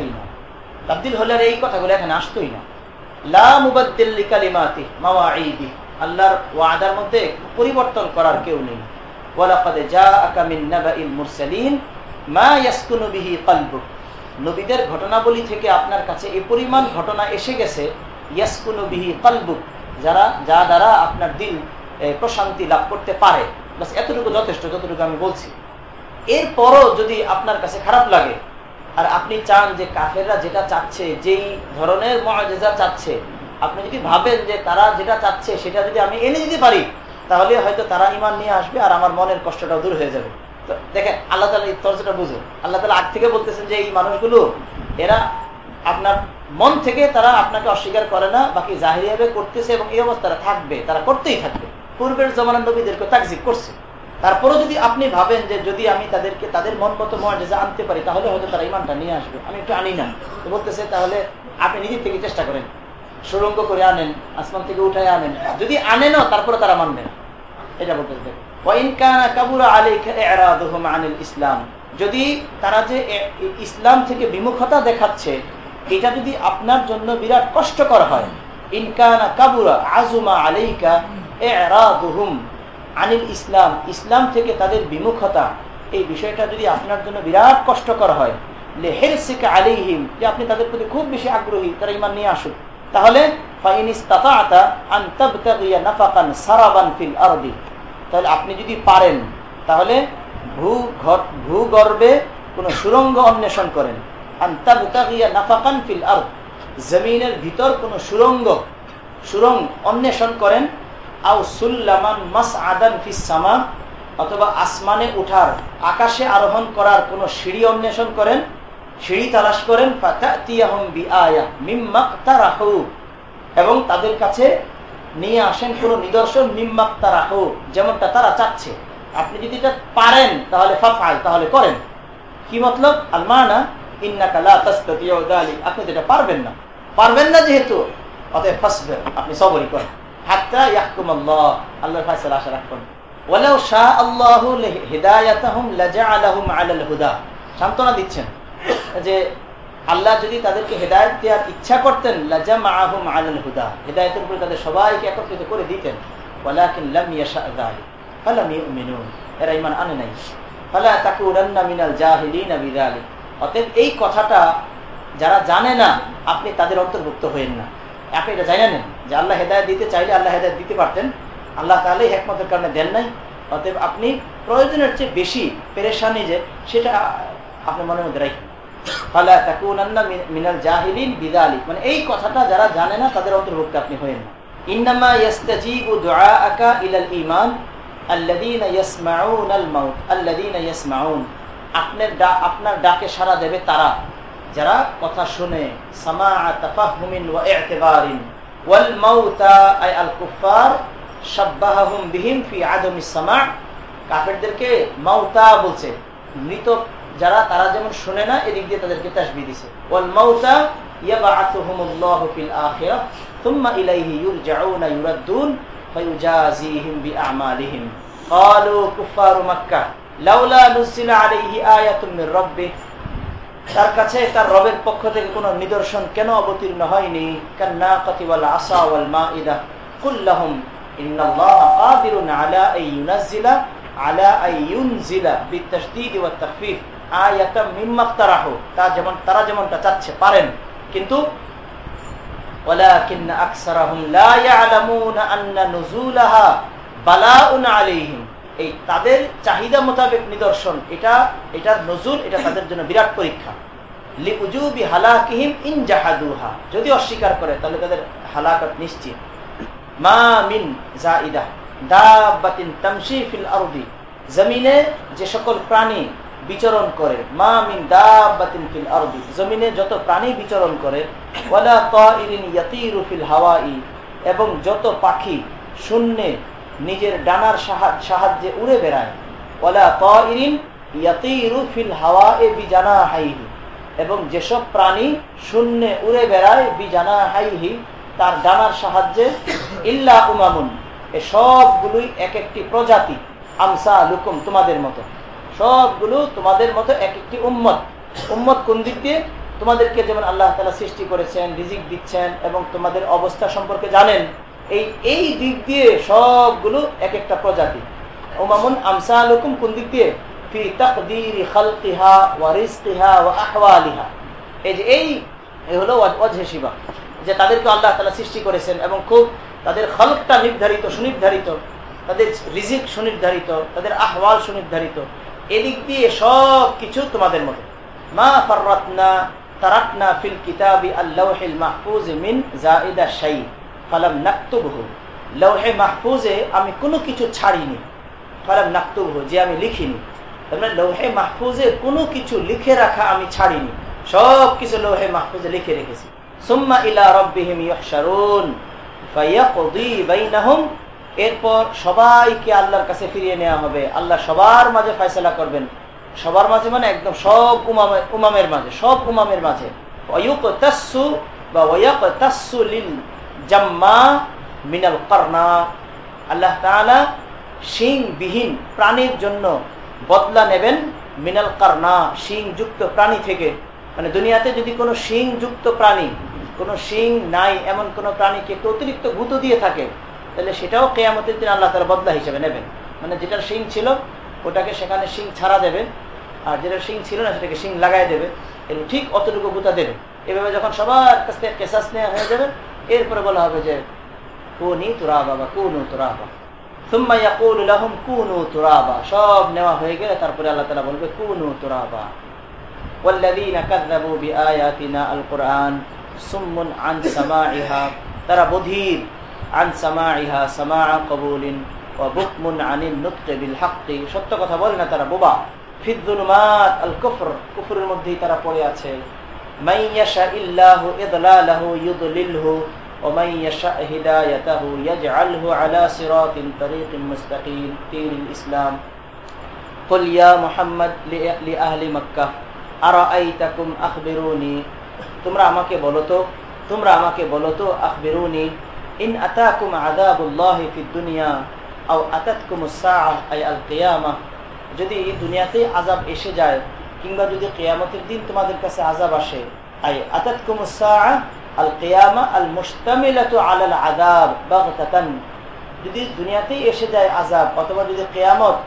না। হলে এই না। লা মুবাদ্দিল আল্লাহর ওয়াদার মধ্যে পরিবর্তন করার কেউ নেই। ওয়ালাকাদ জাআকা মিন নাবাইল মুরসালিন মা ইয়াসকুনু বিহি কলবুক। নবীদের ঘটনাবলী থেকে আপনার কাছে এই পরিমাণ ঘটনা এসে গেছে, ইয়াসকুনু বিহি কলবুক, যারা, যা দ্বারা আপনার দিল প্রশান্তি লাভ করতে পারে। বাস এতটুকু যথেষ্ট, যতটুকু আমি বলছি। এরপরও যদি আপনার কাছে খারাপ লাগে, আর আপনি চান যে কাফেররা যেটা চাচ্ছে, যেই ধরনের মজেজা চাচ্ছে, আপনি যদি ভাবেন যে তারা যেটা চাচ্ছে, সেটা যদি আমি এনে দিতে পারি তাহলে হয়তো তারা ইমান নিয়ে আসবে আর আমার মনের কষ্টটাও দূর হয়ে যাবে। দেখেন, আল্লাহ তালা এই তর্জটা বুঝুন। আল্লাহ তালা আগ থেকে বলতেছেন যে এই মানুষগুলো, এরা আপনার মন থেকে তারা আপনাকে অস্বীকার করে না, বাকি জাহিরিভাবে করতেছে এবং এই অবস্থাটা থাকবে, তারা করতেই থাকবে। পূর্বের জমানার নবীদেরকে তাকজিব করছে। তারপরে যদি আপনি ভাবেন যে যদি আমি তাদেরকে, তাদের মন মতো মর্যাদা আনতে পারি, তাহলে হয়তো তারা ইমানটা নিয়ে আসবে। আমি একটু আনি না। বলতেছে, তাহলে আপনি নিজের থেকে চেষ্টা করেন। সুরঙ্গ করে আনেন, আসমান থেকে উঠায় আনেন। যদি আনেনও, তারপরে তারা মানবে না। এটা বলতে ইসলাম। যদি তারা যে ইসলাম থেকে বিমুখতা দেখাচ্ছে, এটা যদি আপনার জন্য বিরাট কষ্টকর হয় ইসলাম। ইসলাম থেকে তাদের বিমুখতা, এই বিষয়টা যদি আপনার জন্য বিরাট কষ্টকর হয় আলিহিম যে আপনি তাদের প্রতি খুব বেশি আগ্রহী, তারা ইমান নিয়ে আসুক। তাহলে তাহলে আপনি যদি পারেন, তাহলে ভূ ভূগর্ভে কোনো সুরঙ্গ অন্বেষণ করেন। নাফাকান ফিল আর্দ। জমিনের ভিতর কোন সুরঙ্গ সুরঙ্গ অন্বেষণ করেন। আও সুল্লামান মাস আদান ফিসামা অথবা আসমানে উঠার, আকাশে আরোহণ করার কোন সিঁড়ি অন্বেষণ করেন। সিঁড়ি তালাশ করেন এবং তাদের কাছে নিয়ে আসেন কোন নিদর্শন মিম্মাক্তা রাহু যেমনটা তারা চাচ্ছে। আপনি যদি এটা পারেন, তাহলে ফাফাল তাহলে করেন। কি মতলব? আলমানা আপনি যেটা পারবেন না। পারবেন না যেহেতু আপনি সবরই করেন। আল্লাহ শাহ আল্লাহু সান্তনা দিচ্ছেন। যে আল্লাহ যদি তাদেরকে হেদায়ত দেওয়ার ইচ্ছা করতেন, লাজামাআহুম আলাল হুদা। হেদায়েতের উপরে তাদের সবাইকে একত্রিত করে দিতেন। ওয়ালাকিন লাম ইয়াশা যালিক, ফালাম ইউমিনুন। এরা ঈমান আনে নাই। ফালা তাকুরান্না মিনাল জাহিলিনা বিযালিক। অতএব এই কথাটা যারা জানে না, আপনি তাদের অন্তর্ভুক্ত হয়েন না। আপনি এটা জানেন যে আল্লাহ হেদায়ত দিতে চাইলে আল্লাহ হেদায়ত দিতে পারতেন। আল্লাহ তাহলে হেকমতের কারণে দেন নাই। অতএব আপনি প্রয়োজনের চেয়ে বেশি পেরেশানি যে, সেটা আপনার মনের মধ্যে মিনাল মানে এই কথাটা যারা জানে না, তাদের অন্তর্ভুক্ত আপনি হয়েন না। আপনার আপনার ডাকে সাড়া দেবে তারা। যারা কথা শুনে ইতিবারিন। ওয়াল মাউতা, আই আল কুফার ফি মাউতা বলছে। মৃত যারা তারা যেমন শুনে না, এদিক দিয়ে তাদেরকে তাসবি দিছে। ওয়াল থুম্মা তার কাছে তার রবের পক্ষ থেকে কোনো নিদর্শন কেন অবতীর্ণ হয়নি? কান্না আসা আলা আলা আয়াতা তা যেমন তারা যেমনটা চাচ্ছে, পারেন। কিন্তু আকসারাহুম লা আন্না নুজুলাহা বালাউন আলাইহিম। এই তাদের চাহিদা মোতাবেক নিদর্শন, এটা নজুল, এটা তাদের জন্য বিরাট পরীক্ষা। হালাকিহিম ইন জাহাদুহা। যদি অস্বীকার করে, তাহলে তাদের হালাকত নিশ্চিত। মা মিন জাইদা। দাবাতিন তামশি ফিল আরদি। জমিনে যে সকল প্রাণী বিচরণ করে। মা মিন জমিনে যত প্রাণী বিচরণ করে, ওয়ালা তাইরিন ইয়াতিরু ফিল হাওয়াই। এবং যত পাখি শূন্যে নিজের ডানার সাহায্যে উড়ে বেড়ায় ওলা তিন ইয়াতিরু ফিল হাওয়া এ বিজানা হাইহি এবং যেসব প্রাণী শূন্যে উড়ে বেড়ায় বিজানা হাইহি তার ডানার সাহায্যে ইল্লা উমামুন। এ সবগুলোই এক একটি প্রজাতি। আমসা লুকুম তোমাদের মতো। সবগুলো তোমাদের মতো এক একটি উম্মত। উম্মত কোন দিক দিয়ে? তোমাদেরকে যেমন আল্লাহ তালা সৃষ্টি করেছেন, রিজিক দিচ্ছেন এবং তোমাদের অবস্থা সম্পর্কে জানেন, এই এই দিক দিয়ে সবগুলো এক একটা প্রজাতি। ওমামুন আমসালুকুম কোন দিক দিয়ে? ফি তাকদীরি খালকিহা ওয়া রিজকিহা ওয়া আহওয়ালিহা। এই যে এই হলো শিবা। যে তাদেরকে আল্লাহ তাআলা সৃষ্টি করেছেন এবং খুব তাদের খলকটা নির্ধারিত, সুনির্ধারিত, তাদের রিজিক সুনির্ধারিত, তাদের আহওয়াল সুনির্ধারিত। এদিক দিয়ে সব কিছু তোমাদের মতো মা ফাররাতনা তারাকনা ফিল কিতাবি আল্লাহিল মাহফুজ মিন জাইদা শাই, ফালাম নাক্তুবহু। লৌহে মাহফুজে আমি কোনো কিছু ছাড়িনি, ফালাম নাক্তুবহু, যে আমি লিখিনি। তার লৌহে মাহফুজে কোনো কিছু লিখে রাখা আমি ছাড়িনি, সব কিছু লৌহে মাহফুজে লিখে রেখেছি। সুম্মা ইলা রব্বিহিম ইহশারুন ফায়াকদি বাইনাহুম এরপর সবাইকে আল্লাহর কাছে ফিরিয়ে নেওয়া হবে। আল্লাহ সবার মাঝে ফয়সলা করবেন। সবার মাঝে মানে একদম সব উমামের উমামের মাঝে, সব উমামের মাঝে। ওয়ুকতাসু বা ওয়াকতাসু লিল জাম্মা মিনাল করনা আল্লাহ তাআলা শিংবিহীন প্রাণীর জন্য বদলা নেবেন মিনাল কারনা শিং যুক্ত প্রাণী থেকে। মানে দুনিয়াতে যদি কোনো শিং যুক্ত প্রাণী, কোনো শিং নাই এমন কোনো প্রাণীকে অতিরিক্ত গুঁতো দিয়ে থাকে তাহলে সেটাও কেয়ামতের দিন আল্লাহ তারা বদলা হিসেবে নেবেন মানে যেটার শিং ছিল ওটাকে সেখানে শিং ছাড়া দেবে আর যেটা শিং ছিল না সেটাকে শিং লাগাই দেবে এবং ঠিক অতটুকু গুঁতা দেবে এভাবে যখন সবার কাছ থেকে কেসাস নেওয়া হয়ে যাবে এরপরে বলা হবে যে কুনি তুরা বাবা কুনু তুরা বাবা সুম্মা ইয়াকুলু লাহুম কুনু তুরাবা সব নেওয়া হয়ে গেলে তারপরে আল্লাহ তাআলা বলবে কুনু তুরাবা والذين كذبوا بآياتنا القرآن صم عن سماعها তারা বধির عن سماعها سماع قبول وبكم عن النطق بالحق সত্য কথা বলে না তারা বোবা في الظلمات الكفر কুফরের মধ্যেই তারা পড়ে আছে من يشاء الله إضلاله يضلله ومن يشاء هدايته يجعله على صراط طريق مستقيم دين الإسلام قل يا محمد لأهل مكة أرأيتكم أخبروني তোমরা আমাকে বলো তো তোমরা আমাকে বলো তো আখবিরুনি ইন আতাকুম আযাবুল্লাহি ফিদ দুনিয়া আও আতাতকুম আস-সাআ আই আল কিয়ামা যদি দুনিয়াতে আযাব এসে যায়, কিংবা যদি কিয়ামতের দিন তোমাদের কাছে আযাব আসে, আই আতাতকুম আস-সাআ আল কিয়ামা আল মুশতামিলাতু আলাল আযাব বাগতাতান। যদি দুনিয়াতেই এসে যায় আযাব, অথবা যদি কিয়ামত,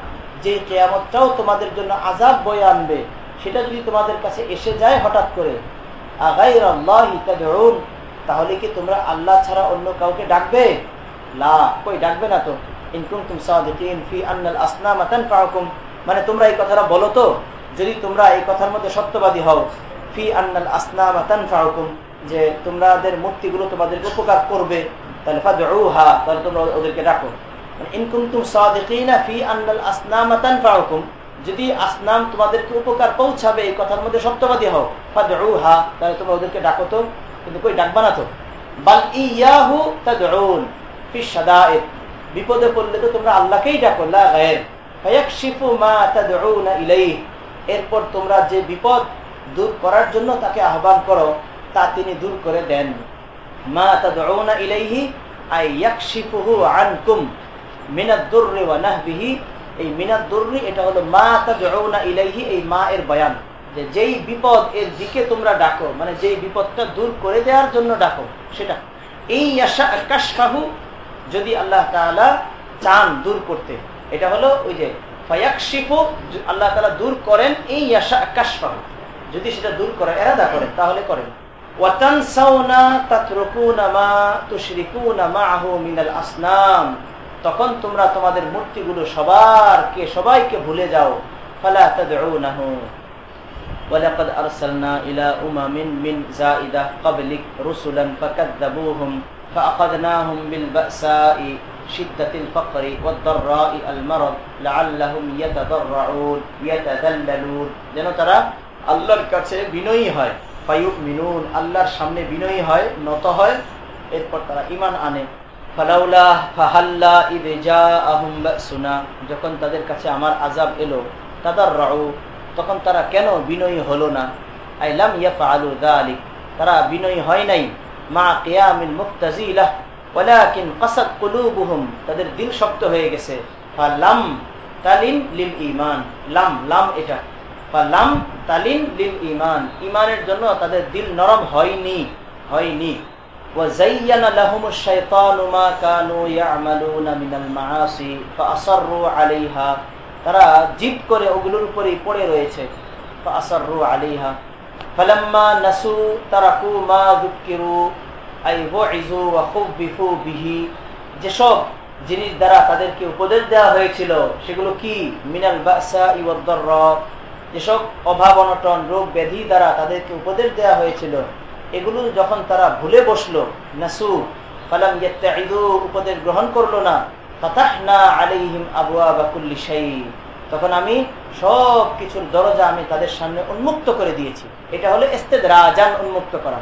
যে কিয়ামতটাও তোমাদের জন্য আযাব বয়ে আনবে, সেটা যদি তোমাদের কাছে এসে যায় হঠাৎ করে আগাইর আল্লাহি তাদউন তাহলে কি তোমরা আল্লাহ ছাড়া অন্য কাউকে ডাকবে? লা, কই ডাকবে না তো? মানে তোমরা এই কথাটা বলো তো? যদি তোমরা এই কথার মধ্যে সত্যবাদী হও, ফি আন্নাল আসনামা তানফাউকুম, যে তোমাদের মূর্তিগুলো তোমাদেরকে উপকার করবে, তাহলে তাহলে তোমরা ওদেরকে ডাকো। মানে যদি আসনাম তোমাদেরকে উপকার পৌঁছাবে, এই কথার মধ্যে সত্যবাদী ফাদউহা, তাহলে তোমরা ওদেরকে ডাকো তো। কিন্তু কই, ডাকবা না তো। বাল ইয়াহু তাদউন ফি শাদাইদ। বিপদে পড়লে তো তোমরা আল্লাহকেই ডাকো, লা গায়র। ফায়াকশিফু মা তাদউনা ইলাইহি। এরপর তোমরা যে বিপদ দূর করার জন্য তাকে আহ্বান করো, তা তিনি দূর করে দেন। মা তাদউনা ইলাইহি আই ইয়াকশিফুহু আনকুম মিনাদ দুররি ওয়া নাহবিহি। এই মিনাদ দুর্রি, এটা হলো মা তাদউনা ইলাইহি, এই মা এর বয়ান। যেই বিপদ এর দিকে তোমরা ডাকো মানে যেই বিপদটা দূর করে দেওয়ার জন্য ডাকো, সেটা। এই কাশফাহু যদি আল্লাহ তাআলা চান দূর করতে, এটা হলো ওই যে ফায়াকশিফু, আল্লাহ তাআলা দূর করেন এই ইয়াশা কাশফাহু। যদি সেটা দূর করেন এরাদা করেন তাহলে করেন। তখন তোমরা তোমাদের মূর্তিগুলো সবারকে সবাইকে ভুলে যাও। ফালা তাদউনাহু। ولقد أرسلنا إلى أمم من زائدة قبلك رسلا فكذبوهم فأخذناهم بالبأساء شدة الفقر والضراء المرض لعلهم يتضرعون يتذللون যেন তারা আল্লাহর কাছে বিনয়ী হয় ফায়ুমিনুন আল্লাহর সামনে বিনয়ী হয় নত হয় এরপর তারা ঈমান আনে ফালাউলা ফাহাল্লা ইদে জাআহুম বাসুনা যখন তাদের কাছে আমার আযাব এলো তাদাররাউ তখন তারা কেন বিনয়ী হলো না আইলাম ইয়াফআলু যালিক তারা বিনয়ী হয় নাই মা কিয়ামিল মুক্তাজিলাহ ওয়ালাকিন কাসাত কুলুবুহুম তাদের দিল শক্ত হয়ে গেছে ফালাম তালিন লিল ঈমান লাম লাম এটা ফালাম তালিন লিল ঈমান ঈমানের জন্য তাদের দিল নরম হয়নি হয়নি وزين لهم الشيطان ما كانوا يعملون من المعاصي فأصروا عليها তারা জিদ করে ওগুলোর উপরেই পড়ে রয়েছে। যেসব জিনিস দ্বারা তাদেরকে উপদেশ দেওয়া হয়েছিল, সেগুলো কি? মিনাল বাসা ইবদ্দর যেসব অভাব অনটন, রোগ ব্যাধি দ্বারা তাদেরকে উপদেশ দেওয়া হয়েছিল, এগুলো যখন তারা ভুলে বসল, নাসু, ফালাম ইয়ু উপদেশ গ্রহণ করল না তখন আমি সব কিছুর দরজা আমি তাদের সামনে উন্মুক্ত করে দিয়েছি। এটা হলো ইস্তেদরাজান উন্মুক্ত করা।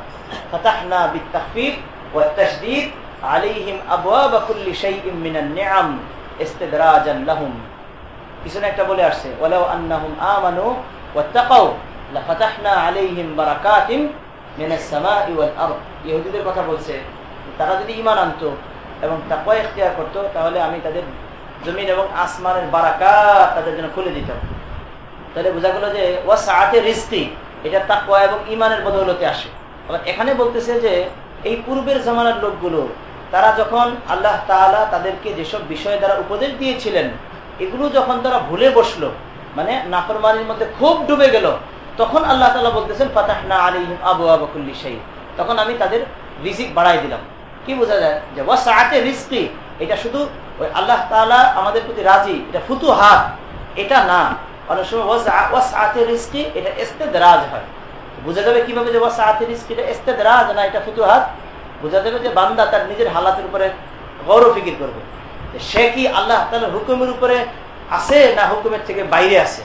ফাতাহনা বিতাখফিফ ওয়া তাশদীদ আলাইহিম আবওয়াবা কুল্লি শাইইন মিনান নিআম। ইস্তিদরাজান লাহুম। পিছনে একটা বলে আসছে আরদ। ইহুদিদের কথা বলছে, তারা যদি ঈমান আনতো এবং তাকওয়া ইখতিয়ার করতো, তাহলে আমি তাদের জমিন এবং আসমানের বারাকাত তাদের জন্য খুলে দিতাম। তাহলে বোঝা গেল যে ওয়াসাআতে রিস্তি এটা তাকওয়া এবং ইমানের বদৌলতে আসে। আবার এখানে বলতেছে যে এই পূর্বের জামানার লোকগুলো, তারা যখন আল্লাহ তাআলা তাদেরকে যেসব বিষয়ে তারা উপদেশ দিয়েছিলেন, এগুলো যখন তারা ভুলে বসল মানে নাফরমানির মধ্যে খুব ডুবে গেল, তখন আল্লাহ তাআলা বলতেছেন, ফাতাহনা আলাইহিম আবওয়াবা কুল্লি শাই। তখন আমি তাদের রিজিক বাড়াই দিলাম। কি বোঝা যায় যে ওয়াসাআতে রিজকি, এটা শুধু ওই আল্লাহ তাআলা আমাদের প্রতি রাজি, এটা ফুতুহাত, এটা না। অনেক সময় ওয়াসাআতে রিজকি, এটা ইস্তেদরাজ হয়। বোঝা যাবে কীভাবে যে ওয়াসাআতে রিজকি, এটা ইস্তেদরাজ না, এটা ফুতুহাত? বোঝা যাবে যে বান্দা তার নিজের হালাতের উপরে গৌরব ফিকির করবে। সে কি আল্লাহ তাআলার হুকুমের উপরে আছে না হুকুমের থেকে বাইরে আছে?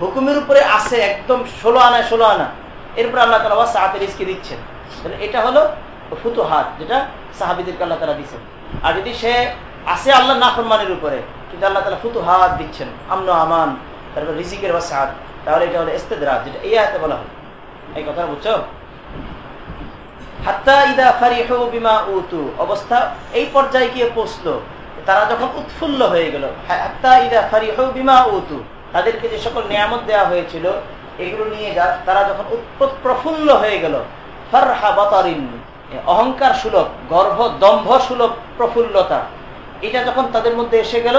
হুকুমের উপরে আছে একদম ষোলো আনা ষোলো আনা। এরপর আল্লাহ তালা ওয়াসাআতে রিজকি দিচ্ছেন। এটা হলো ফুতুহাত, যেটা সাহাবিদেরকে আল্লাহ তালা দিচ্ছেন আর যদি সে আছে আল্লাহ নাফরমানের উপরে, কিন্তু আল্লাহ তালা ফুতুহাত দিচ্ছেন, আমন আমান, তারপর রিজিকের ওয়াসাদ তাহলে এটা হলো ইস্তেদরাজ যেটা এই আয়তে বলা হয়। এই কথা বুঝছ? হাত্তা ইদা ফারিহু বিমা উতু, অবস্থা এই পর্যায়ে গিয়ে পৌঁছলো, তারা যখন উৎফুল্ল হয়ে গেল, হাত্তা ইদা ফারিহু বিমা উতু, তাদেরকে যে সকল নিয়ামত দেওয়া হয়েছিল, এগুলো নিয়ে যা, তারা যখন প্রফুল্ল হয়ে গেল, ফারহা বাতারিন অহংকার সুলভ, গর্ভ, দম্ভ সুলভ, প্রফুল্লতা। এটা যখন তাদের মধ্যে এসে গেল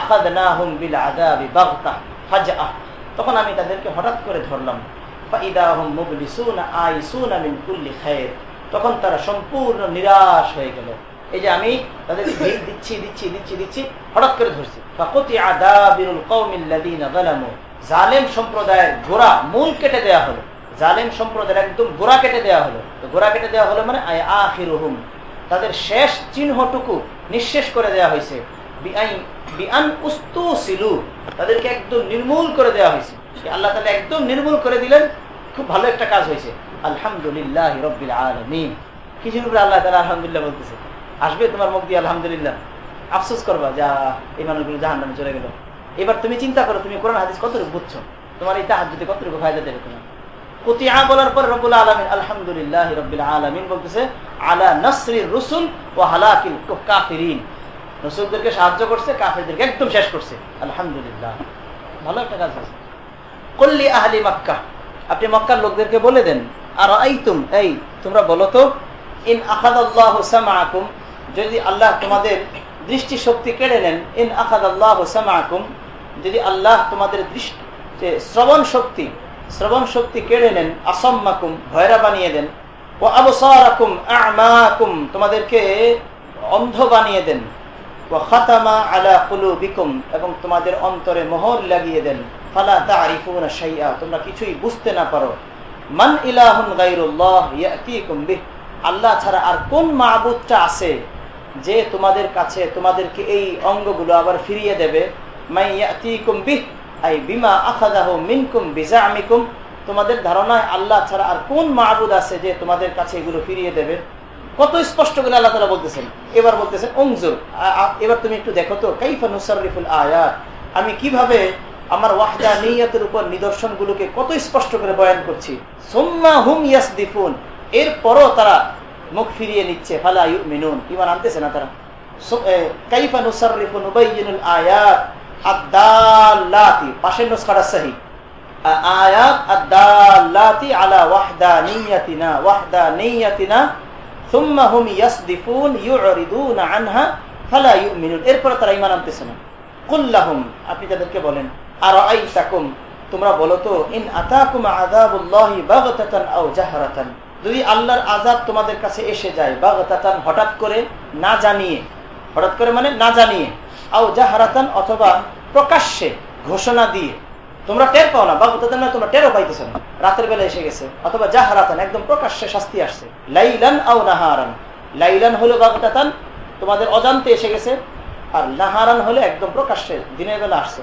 আখাদ না হুম বিল আদাবি বাগতা ফাজা তখন আমি তাদেরকে হঠাৎ করে ধরলাম তখন তারা সম্পূর্ণ নিরাশ হয়ে গেল। এই যে আমি তাদের দিচ্ছি দিচ্ছি দিচ্ছি দিচ্ছি, হঠাৎ করে ধরছি। জালেম সম্প্রদায়ের গোড়া মূল কেটে দেয়া হলো। জালেম সম্প্রদায়ের একদম গোড়া কেটে দেওয়া হলো। গোড়া কেটে দেওয়া হলো মানে আখিরুহুম। তাদের শেষ চিহ্নটুকু নিঃশেষ করে দেওয়া হয়েছে। তাদেরকে একদম নির্মূল করে দেওয়া হয়েছে। আল্লাহ তালা একদম নির্মূল করে দিলেন, খুব ভালো একটা কাজ হয়েছে। আলহামদুলিল্লাহ রবিল আলমিন। কিছুর উপরে আল্লাহ তালা আলহামদুলিল্লাহ বলতেছে? আসবে তোমার মুখ দিয়ে আলহামদুলিল্লাহ। আফসোস করবা যা এই মানুষগুলো জাহান নামে চলে গেল। এবার তুমি চিন্তা করো, তুমি কোরআন, হাদিস কতটুকু বুঝছ? তোমার এই যদি কতটুকু ফায়দা দেবে তোমার? বলার পর বলতেছে, আলা ও সাহায্য করছে, কাফিরদেরকে একদম শেষ করছে। আলহামদুলিল্লাহ। ভালো একটা কাজ আছে। কল্লি আহলি মক্কা। আপনি মক্কার লোকদেরকে বলে দেন আর এই তুম এই তোমরা বলো তো, ইন আখাদ আল্লাহ যদি আল্লাহ তোমাদের দৃষ্টি শক্তি কেড়ে নেন, ইন আখাদ আল্লাহ যদি আল্লাহ তোমাদের দৃষ্টি শ্রবণ শক্তি শ্রবণ শক্তি কেড়ে নেন, আসম্মাকুম, ভয়রা বানিয়ে দেন, ও আবসারাকুম, আমাকুম, তোমাদেরকে অন্ধ বানিয়ে দেন, ও খাতামা আলা কুলুবিকুম, এবং তোমাদের অন্তরে মোহর লাগিয়ে দেন, ফালা তারিফুনা শাইআ, তোমরা কিছুই বুঝতে না পারো। মান ইলাহুন গায়রুল্লাহ ইয়াতিকুম বিহ, আল্লাহ ছাড়া আর কোন মাবুদটা আছে যে তোমাদের কাছে তোমাদেরকে এই অঙ্গগুলো আবার ফিরিয়ে দেবে? মাই ইয়াতিকুম বিহ বিমা আখাযাহু মিনকুম বিজামিকুম। তোমাদের ধারণায় আল্লাহ ছাড়া আর কোন মাহবুদ আছে যে তোমাদের কাছে এগুলো ফিরিয়ে দেবে? কত স্পষ্ট করে আল্লাহ তালা বলতেছেন। এবার বলতেছেন অংজুর এবার তুমি একটু দেখো তো, কাইফা নুসারিফুল আমি কীভাবে আমার ওয়াহদা নিয়তের উপর নিদর্শনগুলোকে কত স্পষ্ট করে বয়ান করছি? সোম্মা হুম ইয়াস দিফুন এরপরও তারা মুখ ফিরিয়ে নিচ্ছে, ফালা ইউ মিনুন ইমান আনতেছে না তারা। কাইফা নুসারিফুন আয়াত। আদাল্লাতি পাশের নুসখাটা সহি। আয়াত আদাল্লাতি আলা ওয়াহদানিয়াতিনা ওয়াহদানিয়াতিনা, সুম্মা হুম ইয়াসদিফুন, ইউরিদুনা আনহা, ফালা ইউমিনুন। এরপরে তারা ঈমান আনতেছে না। কুল্লাহুম আপনি তাদেরকে বলেন আর আইতাকুম তোমরা বলো তো, ইন আতাকুম আযাবুল্লাহি বাগতাতান আও জাহরাতান। যদি আল্লাহর আযাব তোমাদের কাছে এসে যায় বাগতাতান, হঠাৎ করে না জানিয়ে, হঠাৎ করে মানে না জানিয়ে আও অথবা প্রকাশ্যে ঘোষণা দিয়ে, তোমরা টের পাও না বাগতাতান না তোমরা টেরও পাইতেছ না। রাতের বেলা এসে গেছে, অথবা জাহারাতান, একদম প্রকাশ্যে শাস্তি আসছে। লাইলান আও নাহারান। লাইলান হলো বাগতাতান তোমাদের অজান্তে এসে গেছে, আর নাহারান হলে একদম প্রকাশ্যে দিনের বেলা আসছে।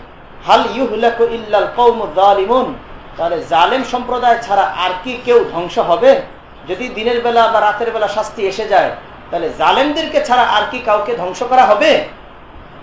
হাল ইউহুলাকু ইল্লাল জালিমুন তাহলে জালেম সম্প্রদায় ছাড়া আর কি কেউ ধ্বংস হবে? যদি দিনের বেলা বা রাতের বেলা শাস্তি এসে যায়, তাহলে জালেমদেরকে ছাড়া আর কি কাউকে ধ্বংস করা হবে?